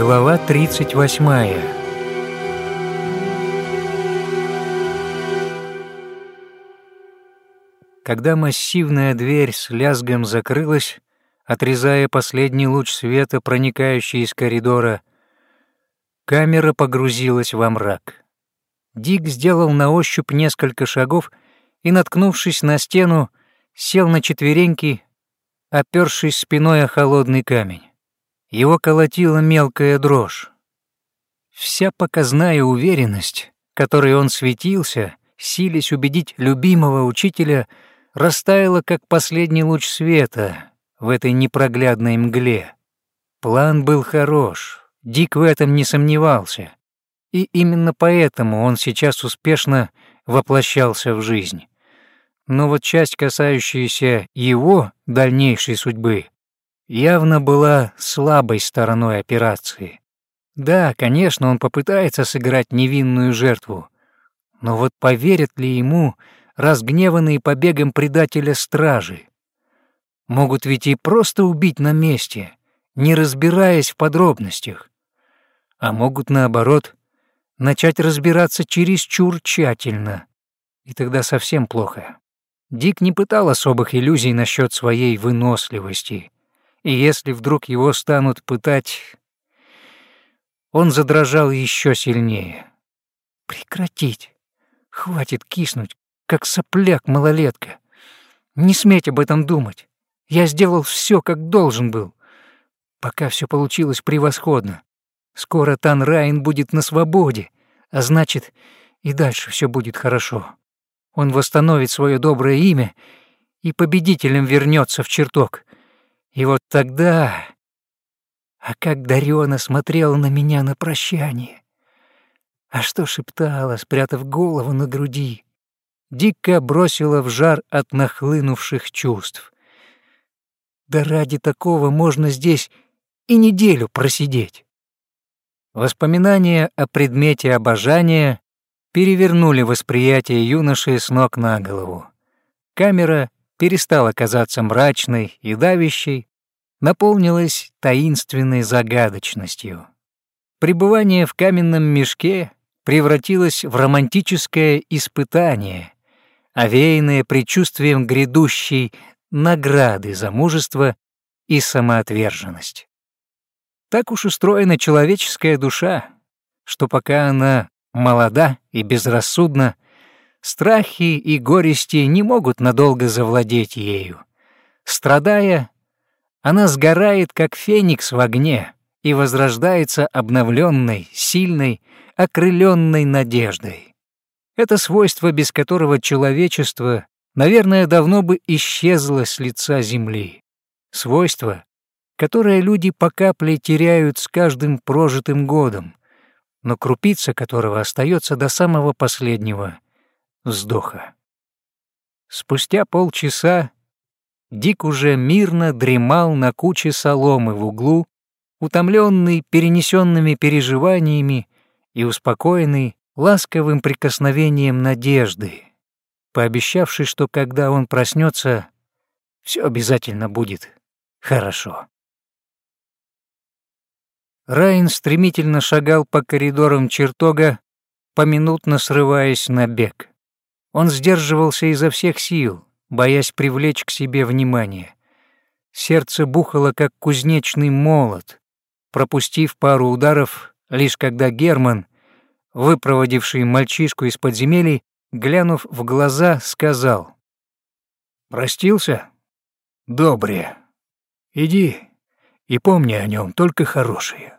Глава 38 Когда массивная дверь с лязгом закрылась, отрезая последний луч света, проникающий из коридора, камера погрузилась во мрак. Дик сделал на ощупь несколько шагов и, наткнувшись на стену, сел на четвереньки, опершись спиной о холодный камень. Его колотила мелкая дрожь. Вся показная уверенность, которой он светился, силясь убедить любимого учителя, растаяла, как последний луч света в этой непроглядной мгле. План был хорош, Дик в этом не сомневался, и именно поэтому он сейчас успешно воплощался в жизнь. Но вот часть, касающаяся его дальнейшей судьбы, явно была слабой стороной операции. Да, конечно, он попытается сыграть невинную жертву, но вот поверят ли ему разгневанные побегом предателя стражи? Могут ведь и просто убить на месте, не разбираясь в подробностях. А могут, наоборот, начать разбираться чересчур тщательно. И тогда совсем плохо. Дик не пытал особых иллюзий насчет своей выносливости — и если вдруг его станут пытать... Он задрожал еще сильнее. «Прекратить! Хватит киснуть, как сопляк-малолетка! Не сметь об этом думать! Я сделал все, как должен был. Пока все получилось превосходно. Скоро Тан Райн будет на свободе, а значит, и дальше все будет хорошо. Он восстановит свое доброе имя и победителем вернется в чертог. И вот тогда... А как Дарёна смотрела на меня на прощание. А что шептала, спрятав голову на груди. Дико бросила в жар от нахлынувших чувств. Да ради такого можно здесь и неделю просидеть. Воспоминания о предмете обожания перевернули восприятие юноши с ног на голову. Камера перестала казаться мрачной и давящей, наполнилась таинственной загадочностью. Пребывание в каменном мешке превратилось в романтическое испытание, овеянное предчувствием грядущей награды за мужество и самоотверженность. Так уж устроена человеческая душа, что пока она молода и безрассудна, Страхи и горести не могут надолго завладеть ею. Страдая, она сгорает, как феникс в огне, и возрождается обновленной, сильной, окрыленной надеждой. Это свойство, без которого человечество, наверное, давно бы исчезло с лица земли. Свойство, которое люди по капле теряют с каждым прожитым годом, но крупица которого остается до самого последнего — вздоха. Спустя полчаса Дик уже мирно дремал на куче соломы в углу, утомленный перенесенными переживаниями и успокоенный ласковым прикосновением надежды, пообещавший, что когда он проснется, все обязательно будет хорошо. Райн стремительно шагал по коридорам чертога, поминутно срываясь на бег. Он сдерживался изо всех сил, боясь привлечь к себе внимание. Сердце бухало, как кузнечный молот, пропустив пару ударов, лишь когда Герман, выпроводивший мальчишку из подземелий, глянув в глаза, сказал. «Простился? Добре. Иди и помни о нем только хорошее».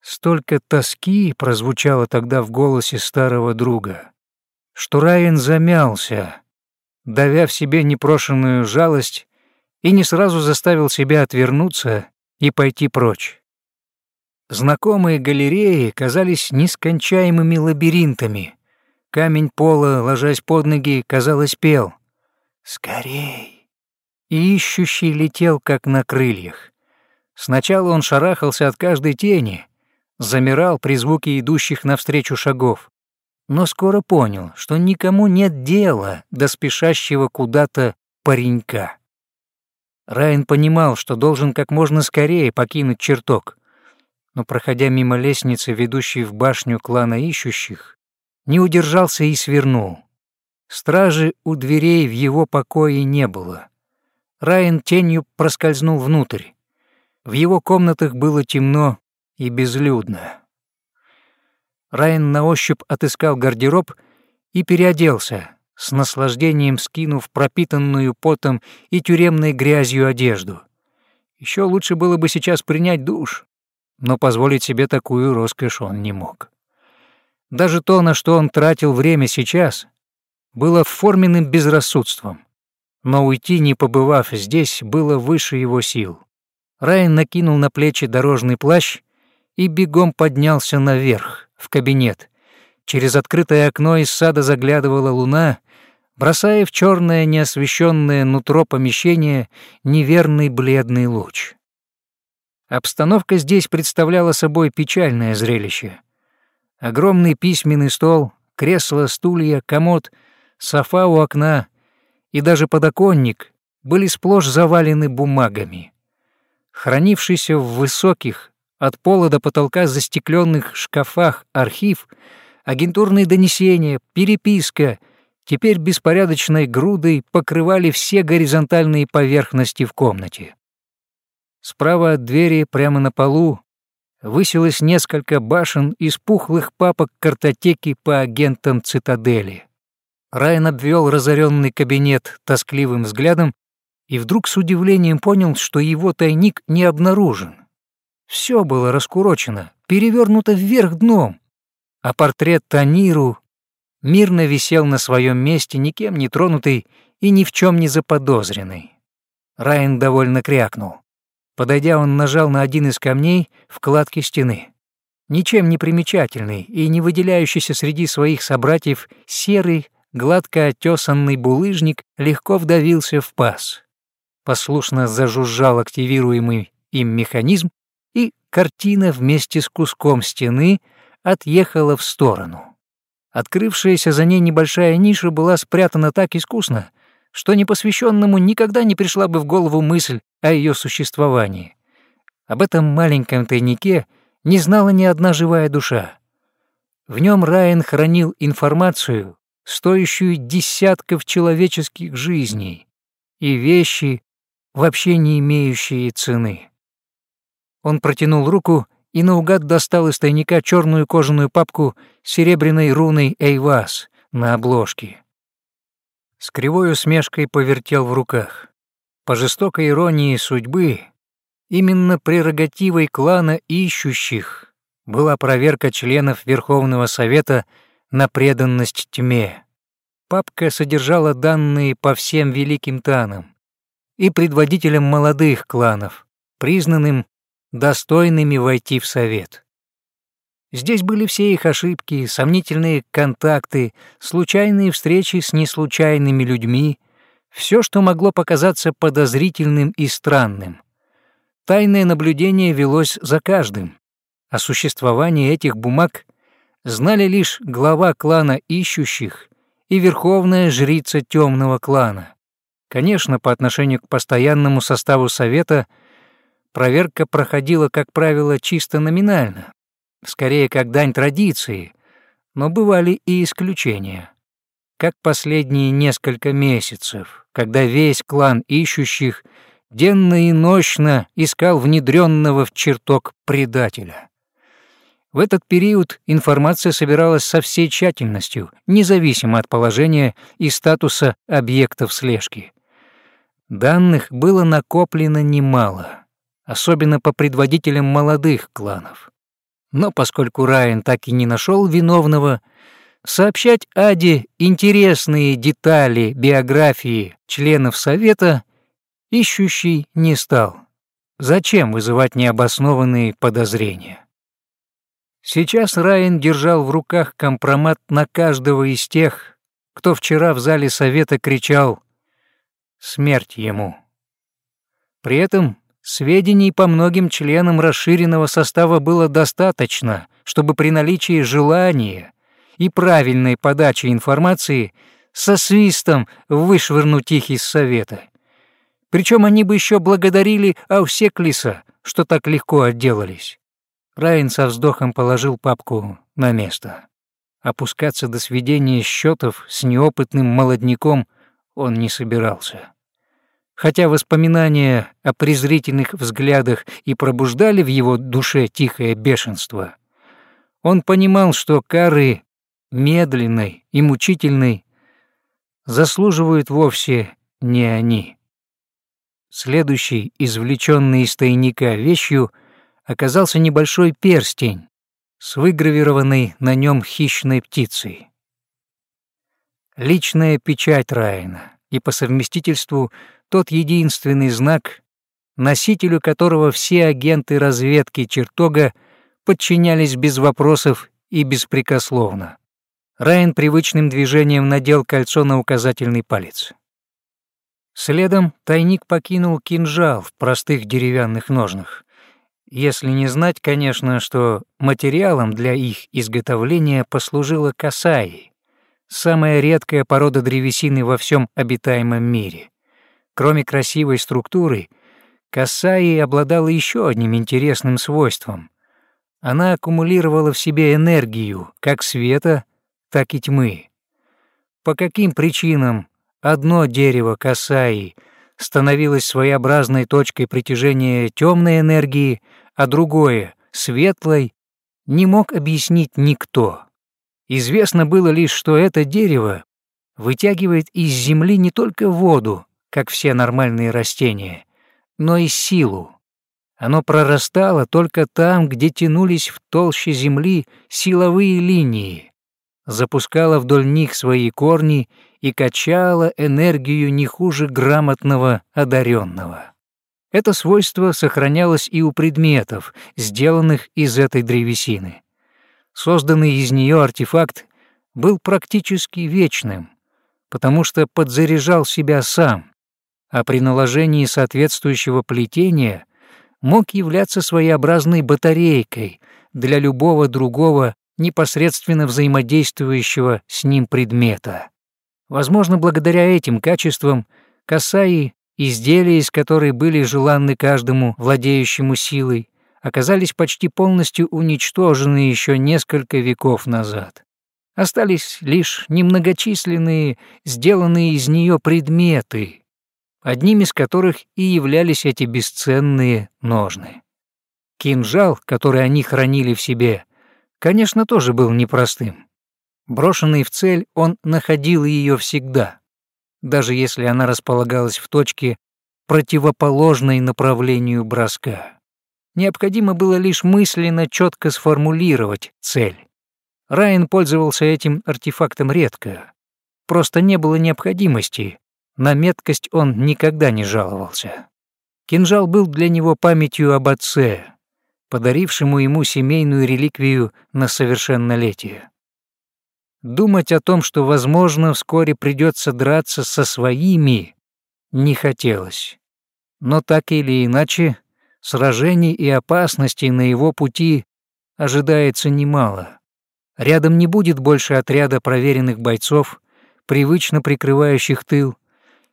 Столько тоски прозвучало тогда в голосе старого друга что Райан замялся, давя в себе непрошенную жалость, и не сразу заставил себя отвернуться и пойти прочь. Знакомые галереи казались нескончаемыми лабиринтами. Камень пола, ложась под ноги, казалось, пел. «Скорей!» И ищущий летел, как на крыльях. Сначала он шарахался от каждой тени, замирал при звуке идущих навстречу шагов но скоро понял, что никому нет дела до спешащего куда-то паренька. Райан понимал, что должен как можно скорее покинуть чертог. но, проходя мимо лестницы, ведущей в башню клана ищущих, не удержался и свернул. Стражи у дверей в его покое не было. Райан тенью проскользнул внутрь. В его комнатах было темно и безлюдно. Райан на ощупь отыскал гардероб и переоделся, с наслаждением скинув пропитанную потом и тюремной грязью одежду. Еще лучше было бы сейчас принять душ, но позволить себе такую роскошь он не мог. Даже то, на что он тратил время сейчас, было форменным безрассудством. Но уйти, не побывав здесь, было выше его сил. Райан накинул на плечи дорожный плащ и бегом поднялся наверх, в кабинет. Через открытое окно из сада заглядывала луна, бросая в черное неосвещенное нутро помещения неверный бледный луч. Обстановка здесь представляла собой печальное зрелище. Огромный письменный стол, кресло, стулья, комод, софа у окна и даже подоконник были сплошь завалены бумагами. Хранившийся в высоких, от пола до потолка застекленных шкафах архив, агентурные донесения, переписка теперь беспорядочной грудой покрывали все горизонтальные поверхности в комнате. Справа от двери, прямо на полу, высилось несколько башен из пухлых папок картотеки по агентам цитадели. Райан обвел разоренный кабинет тоскливым взглядом и вдруг с удивлением понял, что его тайник не обнаружен. Все было раскурочено, перевернуто вверх дном, а портрет Таниру мирно висел на своем месте, никем не тронутый и ни в чем не заподозренный. Райан довольно крякнул. Подойдя, он нажал на один из камней в кладке стены. Ничем не примечательный и не выделяющийся среди своих собратьев серый, гладко отесанный булыжник легко вдавился в паз. Послушно зажужжал активируемый им механизм, картина вместе с куском стены отъехала в сторону. Открывшаяся за ней небольшая ниша была спрятана так искусно, что непосвященному никогда не пришла бы в голову мысль о ее существовании. Об этом маленьком тайнике не знала ни одна живая душа. В нем Райан хранил информацию, стоящую десятков человеческих жизней, и вещи, вообще не имеющие цены. Он протянул руку и наугад достал из тайника черную кожаную папку с серебряной руной «Эйвас» на обложке. С кривой усмешкой повертел в руках. По жестокой иронии судьбы, именно прерогативой клана ищущих была проверка членов Верховного Совета на преданность тьме. Папка содержала данные по всем великим танам и предводителям молодых кланов, признанным достойными войти в Совет. Здесь были все их ошибки, сомнительные контакты, случайные встречи с неслучайными людьми, все, что могло показаться подозрительным и странным. Тайное наблюдение велось за каждым. О существовании этих бумаг знали лишь глава клана ищущих и верховная жрица темного клана. Конечно, по отношению к постоянному составу совета проверка проходила, как правило, чисто номинально скорее как дань традиции, но бывали и исключения. Как последние несколько месяцев, когда весь клан ищущих денно и ночно искал внедренного в чертог предателя. В этот период информация собиралась со всей тщательностью, независимо от положения и статуса объектов слежки. Данных было накоплено немало, особенно по предводителям молодых кланов. Но поскольку Райан так и не нашел виновного, сообщать Аде интересные детали биографии членов Совета ищущий не стал. Зачем вызывать необоснованные подозрения? Сейчас Райан держал в руках компромат на каждого из тех, кто вчера в зале Совета кричал «Смерть ему». При этом Сведений по многим членам расширенного состава было достаточно, чтобы при наличии желания и правильной подачи информации со свистом вышвырнуть их из совета. Причем они бы еще благодарили Аусеклиса, что так легко отделались. Райан со вздохом положил папку на место. Опускаться до сведения счетов с неопытным молодняком он не собирался. Хотя воспоминания о презрительных взглядах и пробуждали в его душе тихое бешенство, он понимал, что кары медленной и мучительной заслуживают вовсе не они. Следующий, извлеченный из тайника вещью, оказался небольшой перстень с выгравированной на нем хищной птицей. Личная печать Райана и по совместительству тот единственный знак, носителю которого все агенты разведки чертога подчинялись без вопросов и беспрекословно. Райан привычным движением надел кольцо на указательный палец. Следом тайник покинул кинжал в простых деревянных ножнах. Если не знать, конечно, что материалом для их изготовления послужила касаи, самая редкая порода древесины во всем обитаемом мире. Кроме красивой структуры, касаи обладала еще одним интересным свойством. Она аккумулировала в себе энергию как света, так и тьмы. По каким причинам Одно дерево Касаи становилось своеобразной точкой притяжения темной энергии, а другое — светлой, не мог объяснить никто. Известно было лишь, что это дерево вытягивает из земли не только воду, как все нормальные растения, но и силу. Оно прорастало только там, где тянулись в толще земли силовые линии запускала вдоль них свои корни и качала энергию не хуже грамотного одаренного. Это свойство сохранялось и у предметов, сделанных из этой древесины. Созданный из нее артефакт был практически вечным, потому что подзаряжал себя сам, а при наложении соответствующего плетения мог являться своеобразной батарейкой для любого другого непосредственно взаимодействующего с ним предмета. Возможно, благодаря этим качествам Касаи, изделия из которой были желанны каждому владеющему силой, оказались почти полностью уничтожены еще несколько веков назад. Остались лишь немногочисленные, сделанные из нее предметы, одним из которых и являлись эти бесценные ножны. Кинжал, который они хранили в себе, конечно, тоже был непростым. Брошенный в цель, он находил ее всегда, даже если она располагалась в точке, противоположной направлению броска. Необходимо было лишь мысленно четко сформулировать цель. Райан пользовался этим артефактом редко. Просто не было необходимости. На меткость он никогда не жаловался. Кинжал был для него памятью об отце, подарившему ему семейную реликвию на совершеннолетие. Думать о том, что, возможно, вскоре придется драться со своими, не хотелось. Но так или иначе, сражений и опасностей на его пути ожидается немало. Рядом не будет больше отряда проверенных бойцов, привычно прикрывающих тыл,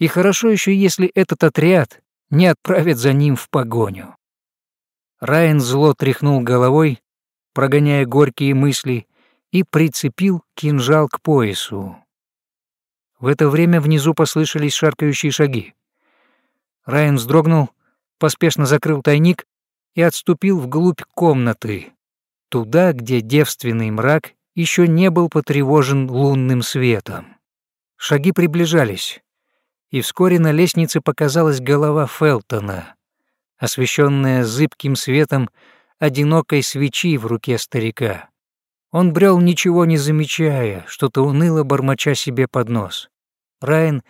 и хорошо еще, если этот отряд не отправит за ним в погоню. Райан зло тряхнул головой, прогоняя горькие мысли, и прицепил кинжал к поясу. В это время внизу послышались шаркающие шаги. Райан вздрогнул, поспешно закрыл тайник и отступил вглубь комнаты, туда, где девственный мрак еще не был потревожен лунным светом. Шаги приближались, и вскоре на лестнице показалась голова Фелтона — освещенная зыбким светом одинокой свечи в руке старика. Он брел, ничего не замечая, что-то уныло бормоча себе под нос. Райан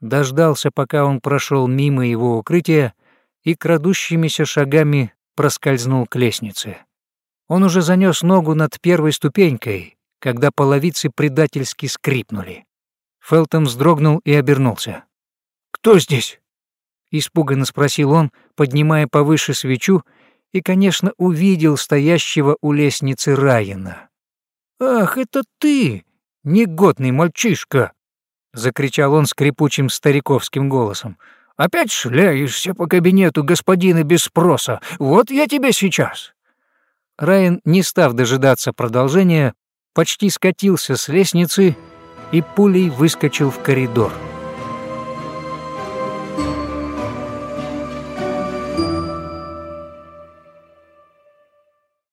дождался, пока он прошел мимо его укрытия и крадущимися шагами проскользнул к лестнице. Он уже занес ногу над первой ступенькой, когда половицы предательски скрипнули. Фелтон вздрогнул и обернулся. «Кто здесь?» Испуганно спросил он, поднимая повыше свечу, и, конечно, увидел стоящего у лестницы Райана. «Ах, это ты, негодный мальчишка!» — закричал он скрипучим стариковским голосом. «Опять шляешься по кабинету господина без спроса. Вот я тебе сейчас!» Райан, не став дожидаться продолжения, почти скатился с лестницы и пулей выскочил в коридор.